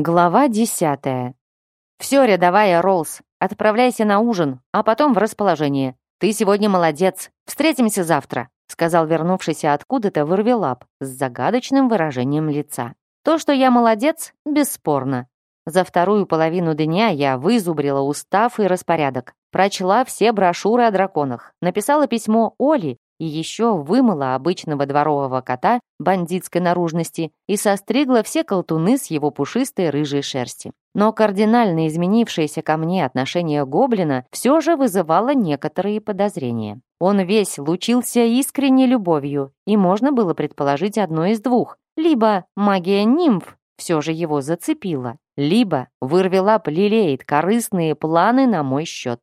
Глава десятая. «Все, рядовая Роллс, отправляйся на ужин, а потом в расположение. Ты сегодня молодец. Встретимся завтра», сказал вернувшийся откуда-то вырвелап с загадочным выражением лица. То, что я молодец, бесспорно. За вторую половину дня я вызубрила устав и распорядок, прочла все брошюры о драконах, написала письмо Оле и еще вымыла обычного дворового кота бандитской наружности и состригла все колтуны с его пушистой рыжей шерсти. Но кардинально изменившееся ко мне отношение гоблина все же вызывало некоторые подозрения. Он весь лучился искренней любовью, и можно было предположить одно из двух. Либо магия нимф все же его зацепила, либо вырвелап лелеет корыстные планы на мой счет.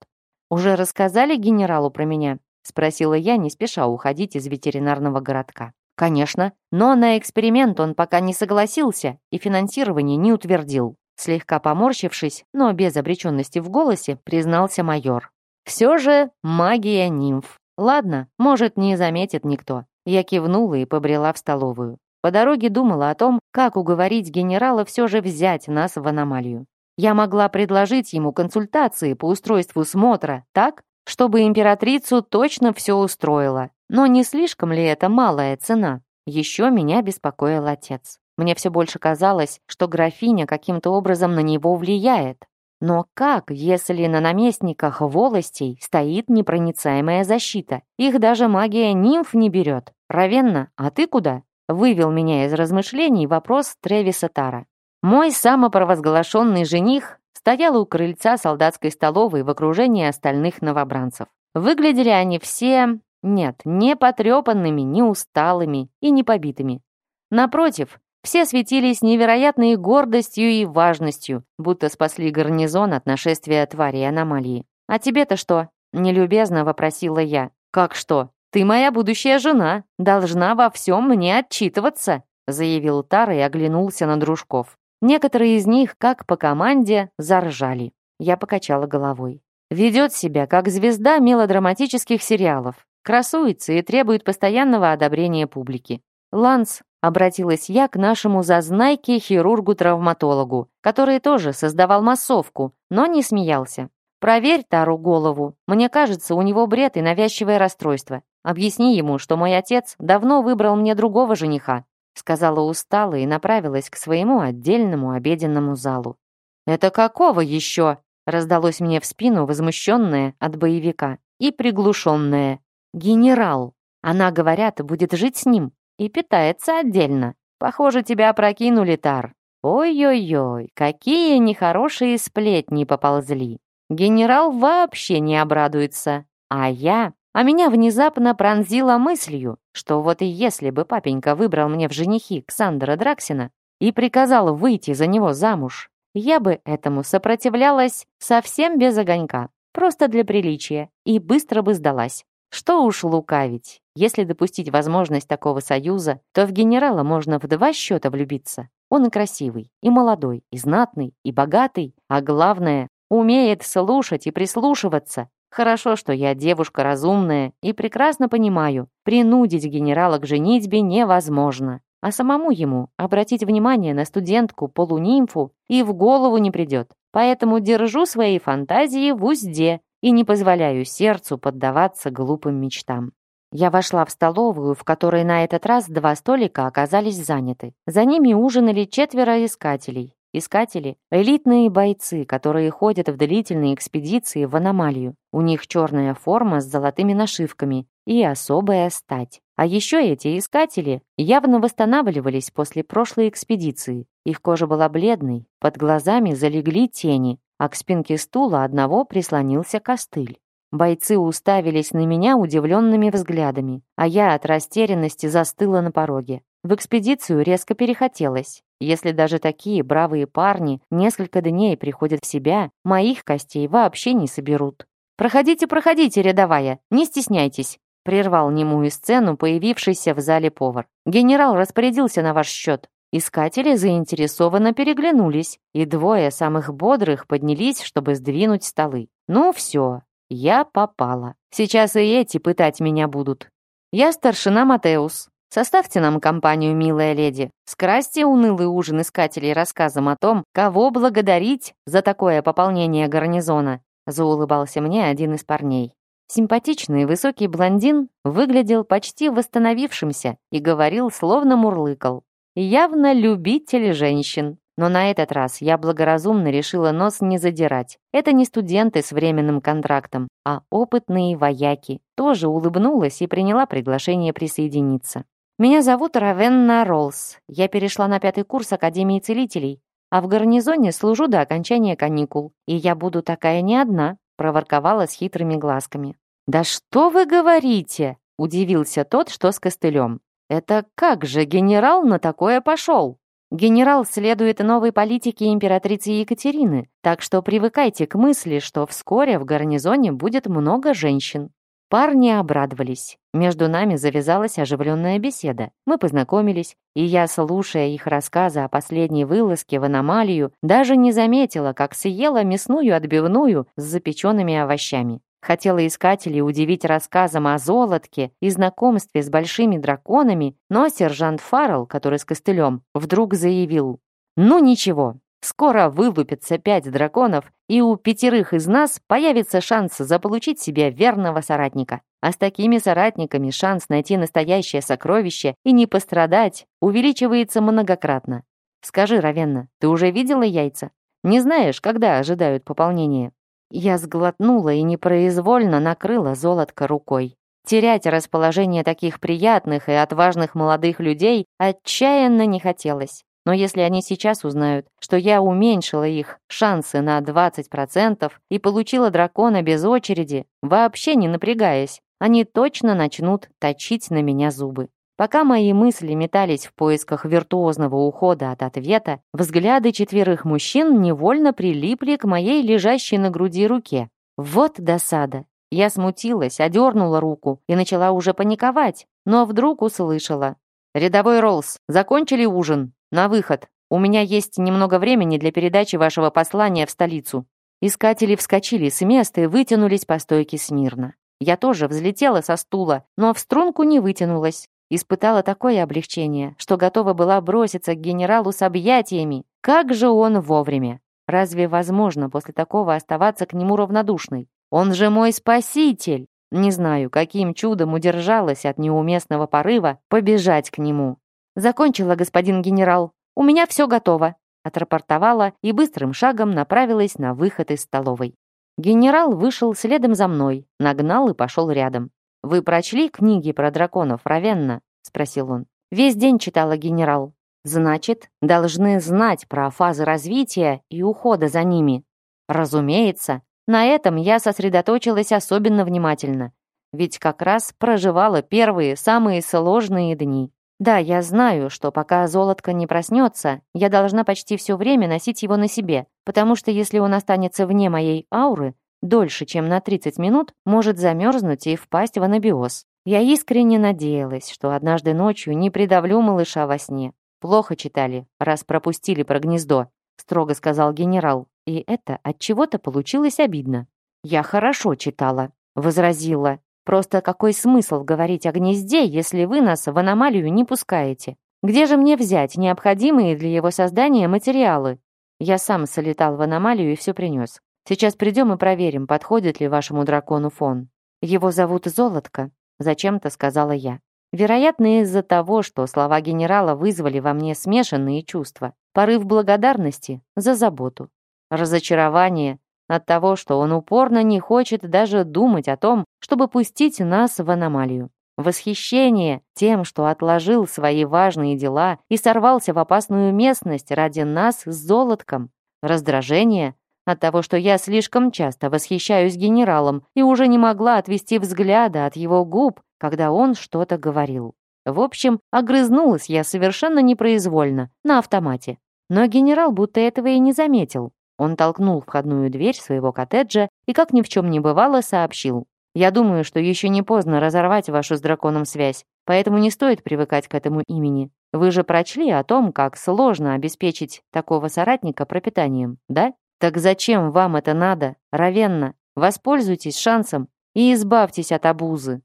«Уже рассказали генералу про меня?» Спросила я, не спеша уходить из ветеринарного городка. Конечно, но на эксперимент он пока не согласился и финансирование не утвердил. Слегка поморщившись, но без обреченности в голосе, признался майор. Все же магия нимф. Ладно, может, не заметит никто. Я кивнула и побрела в столовую. По дороге думала о том, как уговорить генерала все же взять нас в аномалию. Я могла предложить ему консультации по устройству смотра так, чтобы императрицу точно все устроило. Но не слишком ли это малая цена? Еще меня беспокоил отец. Мне все больше казалось, что графиня каким-то образом на него влияет. Но как, если на наместниках волостей стоит непроницаемая защита? Их даже магия нимф не берет. Равенна, а ты куда? Вывел меня из размышлений вопрос Тревиса Тара. Мой самопровозглашенный жених стоял у крыльца солдатской столовой в окружении остальных новобранцев. Выглядели они все... Нет, не потрепанными, не усталыми и не побитыми. Напротив, все светились невероятной гордостью и важностью, будто спасли гарнизон от нашествия твари аномалии. «А тебе-то что?» — нелюбезно вопросила я. «Как что? Ты моя будущая жена, должна во всем мне отчитываться», заявил Тара и оглянулся на дружков. Некоторые из них, как по команде, заржали. Я покачала головой. Ведет себя, как звезда мелодраматических сериалов. Красуется и требует постоянного одобрения публики. «Ланс», — обратилась я к нашему зазнайке хирургу-травматологу, который тоже создавал массовку, но не смеялся. «Проверь Тару голову. Мне кажется, у него бред и навязчивое расстройство. Объясни ему, что мой отец давно выбрал мне другого жениха сказала устало и направилась к своему отдельному обеденному залу. «Это какого еще?» раздалось мне в спину возмущенное от боевика и приглушенное. «Генерал! Она, говорят, будет жить с ним и питается отдельно. Похоже, тебя опрокинули, Тар. Ой-ой-ой, какие нехорошие сплетни поползли. Генерал вообще не обрадуется, а я а меня внезапно пронзило мыслью, что вот и если бы папенька выбрал мне в женихи Ксандра Драксина и приказал выйти за него замуж, я бы этому сопротивлялась совсем без огонька, просто для приличия, и быстро бы сдалась. Что уж лукавить. Если допустить возможность такого союза, то в генерала можно в два счета влюбиться. Он и красивый, и молодой, и знатный, и богатый, а главное, умеет слушать и прислушиваться, Хорошо, что я девушка разумная и прекрасно понимаю, принудить генерала к женитьбе невозможно. А самому ему обратить внимание на студентку-полунимфу и в голову не придет. Поэтому держу свои фантазии в узде и не позволяю сердцу поддаваться глупым мечтам. Я вошла в столовую, в которой на этот раз два столика оказались заняты. За ними ужинали четверо искателей. Искатели — элитные бойцы, которые ходят в длительные экспедиции в аномалию. У них черная форма с золотыми нашивками и особая стать. А еще эти искатели явно восстанавливались после прошлой экспедиции. Их кожа была бледной, под глазами залегли тени, а к спинке стула одного прислонился костыль. Бойцы уставились на меня удивленными взглядами, а я от растерянности застыла на пороге. В экспедицию резко перехотелось. Если даже такие бравые парни несколько дней приходят в себя, моих костей вообще не соберут. «Проходите, проходите, рядовая, не стесняйтесь», прервал немую сцену, появившийся в зале повар. «Генерал распорядился на ваш счет». Искатели заинтересованно переглянулись, и двое самых бодрых поднялись, чтобы сдвинуть столы. «Ну все, я попала. Сейчас и эти пытать меня будут». «Я старшина Матеус», Составьте нам компанию, милая леди. Скрасьте унылый ужин искателей рассказом о том, кого благодарить за такое пополнение гарнизона», заулыбался мне один из парней. Симпатичный высокий блондин выглядел почти восстановившимся и говорил, словно мурлыкал. Явно любитель женщин. Но на этот раз я благоразумно решила нос не задирать. Это не студенты с временным контрактом, а опытные вояки. Тоже улыбнулась и приняла приглашение присоединиться. Меня зовут Равенна Роллс. Я перешла на пятый курс Академии целителей, а в гарнизоне служу до окончания каникул. И я буду такая не одна, проворковала с хитрыми глазками. «Да что вы говорите?» — удивился тот, что с костылем. «Это как же генерал на такое пошел?» Генерал следует новой политике императрицы Екатерины, так что привыкайте к мысли, что вскоре в гарнизоне будет много женщин. Парни обрадовались. Между нами завязалась оживленная беседа. Мы познакомились, и я, слушая их рассказы о последней вылазке в аномалию, даже не заметила, как съела мясную отбивную с запеченными овощами. Хотела искателей удивить рассказом о золотке и знакомстве с большими драконами, но сержант Фаррелл, который с костылем, вдруг заявил «Ну ничего, скоро вылупятся пять драконов, и у пятерых из нас появится шанс заполучить себе верного соратника. А с такими соратниками шанс найти настоящее сокровище и не пострадать увеличивается многократно. Скажи, Равенна, ты уже видела яйца? Не знаешь, когда ожидают пополнения?» Я сглотнула и непроизвольно накрыла золотко рукой. Терять расположение таких приятных и отважных молодых людей отчаянно не хотелось. Но если они сейчас узнают, что я уменьшила их шансы на 20% и получила дракона без очереди, вообще не напрягаясь, они точно начнут точить на меня зубы. Пока мои мысли метались в поисках виртуозного ухода от ответа, взгляды четверых мужчин невольно прилипли к моей лежащей на груди руке. Вот досада. Я смутилась, одернула руку и начала уже паниковать, но вдруг услышала. «Рядовой Роллс, закончили ужин? На выход. У меня есть немного времени для передачи вашего послания в столицу». Искатели вскочили с места и вытянулись по стойке смирно. Я тоже взлетела со стула, но в струнку не вытянулась. Испытала такое облегчение, что готова была броситься к генералу с объятиями. Как же он вовремя! Разве возможно после такого оставаться к нему равнодушной? Он же мой спаситель! Не знаю, каким чудом удержалась от неуместного порыва побежать к нему. «Закончила, господин генерал. У меня все готово», отрапортовала и быстрым шагом направилась на выход из столовой. Генерал вышел следом за мной, нагнал и пошел рядом. «Вы прочли книги про драконов, Равенна?» — спросил он. «Весь день читала генерал. Значит, должны знать про фазы развития и ухода за ними. Разумеется, на этом я сосредоточилась особенно внимательно, ведь как раз проживала первые, самые сложные дни. Да, я знаю, что пока золотко не проснется, я должна почти все время носить его на себе, потому что если он останется вне моей ауры, дольше, чем на 30 минут, может замерзнуть и впасть в анабиоз. Я искренне надеялась, что однажды ночью не придавлю малыша во сне. Плохо читали, раз пропустили про гнездо, строго сказал генерал. И это от чего-то получилось обидно. Я хорошо читала, возразила. Просто какой смысл говорить о гнезде, если вы нас в аномалию не пускаете? Где же мне взять необходимые для его создания материалы? Я сам солетал в аномалию и все принес. Сейчас придем и проверим, подходит ли вашему дракону фон. Его зовут Золотко, зачем-то сказала я. Вероятно, из-за того, что слова генерала вызвали во мне смешанные чувства. Порыв благодарности за заботу. Разочарование от того, что он упорно не хочет даже думать о том, чтобы пустить нас в аномалию. Восхищение тем, что отложил свои важные дела и сорвался в опасную местность ради нас с золотком. Раздражение от того, что я слишком часто восхищаюсь генералом и уже не могла отвести взгляда от его губ, когда он что-то говорил. В общем, огрызнулась я совершенно непроизвольно, на автомате. Но генерал будто этого и не заметил. Он толкнул входную дверь своего коттеджа и, как ни в чем не бывало, сообщил. «Я думаю, что еще не поздно разорвать вашу с драконом связь, поэтому не стоит привыкать к этому имени. Вы же прочли о том, как сложно обеспечить такого соратника пропитанием, да?» Так зачем вам это надо, Равенна? Воспользуйтесь шансом и избавьтесь от обузы.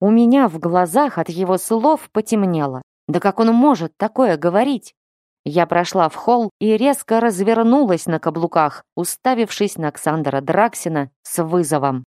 У меня в глазах от его слов потемнело. Да как он может такое говорить? Я прошла в холл и резко развернулась на каблуках, уставившись на Александра Драксина с вызовом.